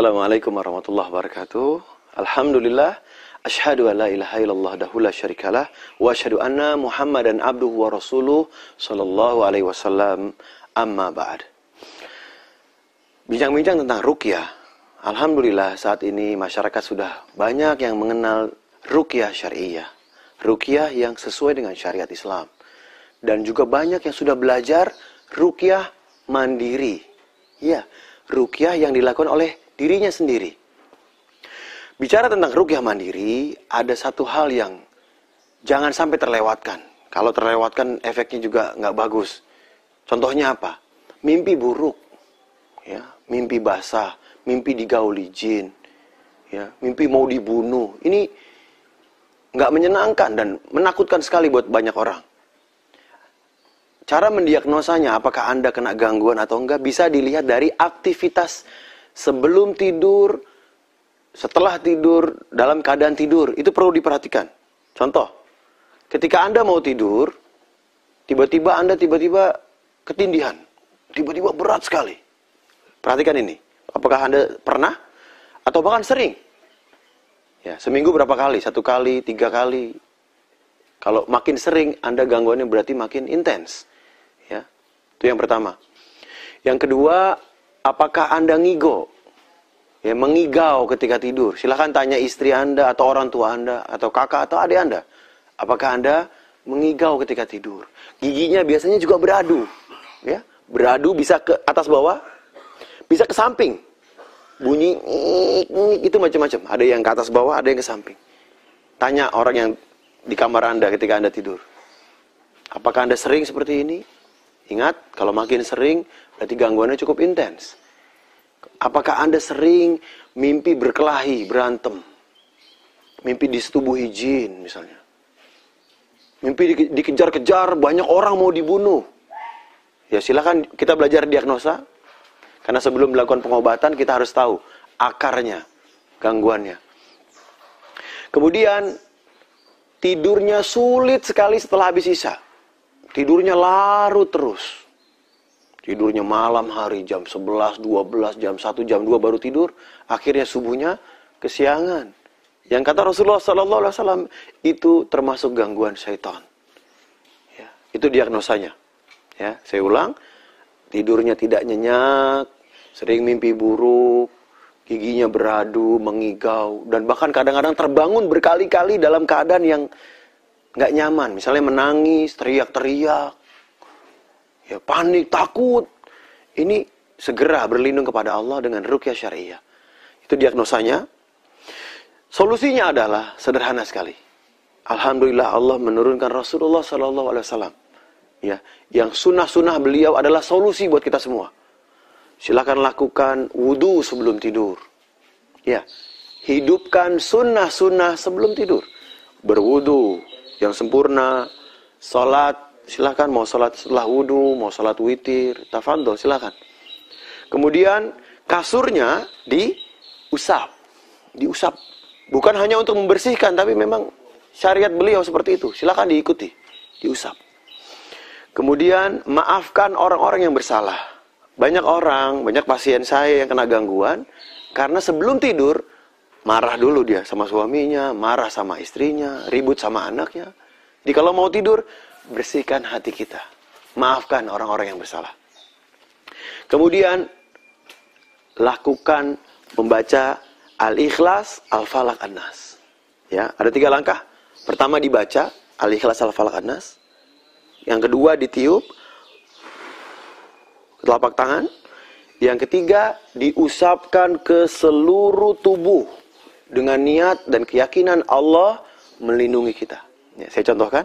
Assalamualaikum warahmatullahi wabarakatuh. Alhamdulillah. Ashhadu an la ilaha illallah dahu la syarikalah. Wa ashhadu anna muhammadan abduhu wa rasuluh sallallahu alaihi wasallam. Amma ba'd. Bincang-bincang tentang rukyah. Alhamdulillah saat ini masyarakat sudah banyak yang mengenal rukyah syariah. Rukyah yang sesuai dengan syariat Islam. Dan juga banyak yang sudah belajar rukyah mandiri. Ya, rukyah yang dilakukan oleh dirinya sendiri. Bicara tentang rukyah mandiri, ada satu hal yang jangan sampai terlewatkan. Kalau terlewatkan efeknya juga nggak bagus. Contohnya apa? Mimpi buruk, ya, mimpi basah, mimpi digauli jin, ya, mimpi mau dibunuh. Ini nggak menyenangkan dan menakutkan sekali buat banyak orang. Cara mendiagnosanya apakah Anda kena gangguan atau enggak bisa dilihat dari aktivitas sebelum tidur, setelah tidur, dalam keadaan tidur. Itu perlu diperhatikan. Contoh, ketika Anda mau tidur, tiba-tiba Anda tiba-tiba ketindihan. Tiba-tiba berat sekali. Perhatikan ini. Apakah Anda pernah? Atau bahkan sering? Ya, seminggu berapa kali? Satu kali, tiga kali. Kalau makin sering, Anda gangguannya berarti makin intens. Ya, itu yang pertama. Yang kedua, apakah Anda ngigo? Ya, mengigau ketika tidur. Silahkan tanya istri Anda atau orang tua Anda atau kakak atau adik Anda. Apakah Anda mengigau ketika tidur? Giginya biasanya juga beradu. Ya, beradu bisa ke atas bawah, bisa ke samping. Bunyi itu macam-macam. Ada yang ke atas bawah, ada yang ke samping. Tanya orang yang di kamar Anda ketika Anda tidur. Apakah Anda sering seperti ini? Ingat, kalau makin sering, berarti gangguannya cukup intens. Apakah Anda sering mimpi berkelahi, berantem? Mimpi disetubuhi jin misalnya. Mimpi dikejar-kejar, banyak orang mau dibunuh. Ya silakan kita belajar diagnosa. Karena sebelum melakukan pengobatan kita harus tahu akarnya, gangguannya. Kemudian tidurnya sulit sekali setelah habis isya. Tidurnya larut terus. Tidurnya malam hari jam 11, 12, jam 1, jam 2 baru tidur. Akhirnya subuhnya kesiangan. Yang kata Rasulullah Wasallam itu termasuk gangguan syaitan. Ya, itu diagnosanya. Ya, saya ulang, tidurnya tidak nyenyak, sering mimpi buruk, giginya beradu, mengigau, dan bahkan kadang-kadang terbangun berkali-kali dalam keadaan yang nggak nyaman. Misalnya menangis, teriak-teriak, ya panik, takut. Ini segera berlindung kepada Allah dengan rukyah syariah. Itu diagnosanya. Solusinya adalah sederhana sekali. Alhamdulillah Allah menurunkan Rasulullah Sallallahu Alaihi Wasallam. Ya, yang sunnah-sunnah beliau adalah solusi buat kita semua. Silakan lakukan wudhu sebelum tidur. Ya, hidupkan sunnah-sunnah sebelum tidur. Berwudhu yang sempurna, salat silahkan mau salat setelah wudhu, mau salat witir, tafadhol silahkan. Kemudian kasurnya diusap, diusap. Bukan hanya untuk membersihkan, tapi memang syariat beliau seperti itu. Silahkan diikuti, diusap. Kemudian maafkan orang-orang yang bersalah. Banyak orang, banyak pasien saya yang kena gangguan karena sebelum tidur marah dulu dia sama suaminya, marah sama istrinya, ribut sama anaknya. Jadi kalau mau tidur, bersihkan hati kita. Maafkan orang-orang yang bersalah. Kemudian lakukan membaca Al-Ikhlas, Al-Falak, An-Nas. Ya, ada tiga langkah. Pertama dibaca Al-Ikhlas, Al-Falak, An-Nas. Yang kedua ditiup telapak tangan. Yang ketiga diusapkan ke seluruh tubuh dengan niat dan keyakinan Allah melindungi kita. Ya, saya contohkan.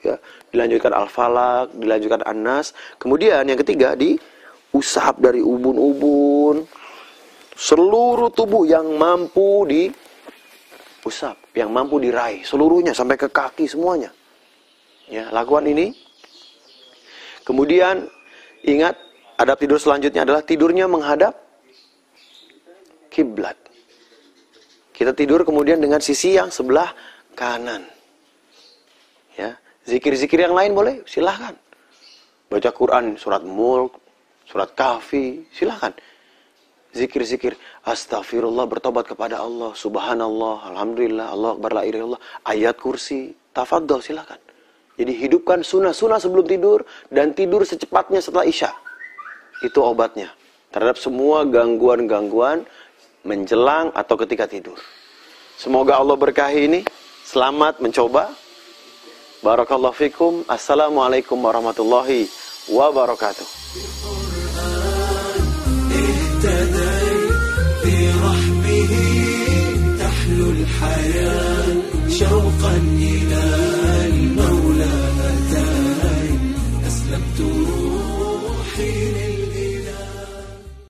Ya, dilanjutkan Al-Falak, dilanjutkan An-Nas. Kemudian yang ketiga di usap dari ubun-ubun, seluruh tubuh yang mampu di usap, yang mampu diraih, seluruhnya sampai ke kaki semuanya. Ya, lakukan ini. Kemudian ingat adab tidur selanjutnya adalah tidurnya menghadap kiblat. Kita tidur kemudian dengan sisi yang sebelah kanan. Ya, zikir-zikir yang lain boleh, silahkan. Baca Quran, surat Mulk, surat Kahfi, silahkan. Zikir-zikir, astagfirullah, bertobat kepada Allah, subhanallah, alhamdulillah, Allah akbar la Allah, ayat kursi, tafadhol silahkan. Jadi hidupkan sunnah-sunnah sebelum tidur dan tidur secepatnya setelah isya. Itu obatnya. Terhadap semua gangguan-gangguan menjelang atau ketika tidur. Semoga Allah berkahi ini. Selamat mencoba. Barakallahu fikum. Assalamualaikum warahmatullahi wabarakatuh. شوقا إلى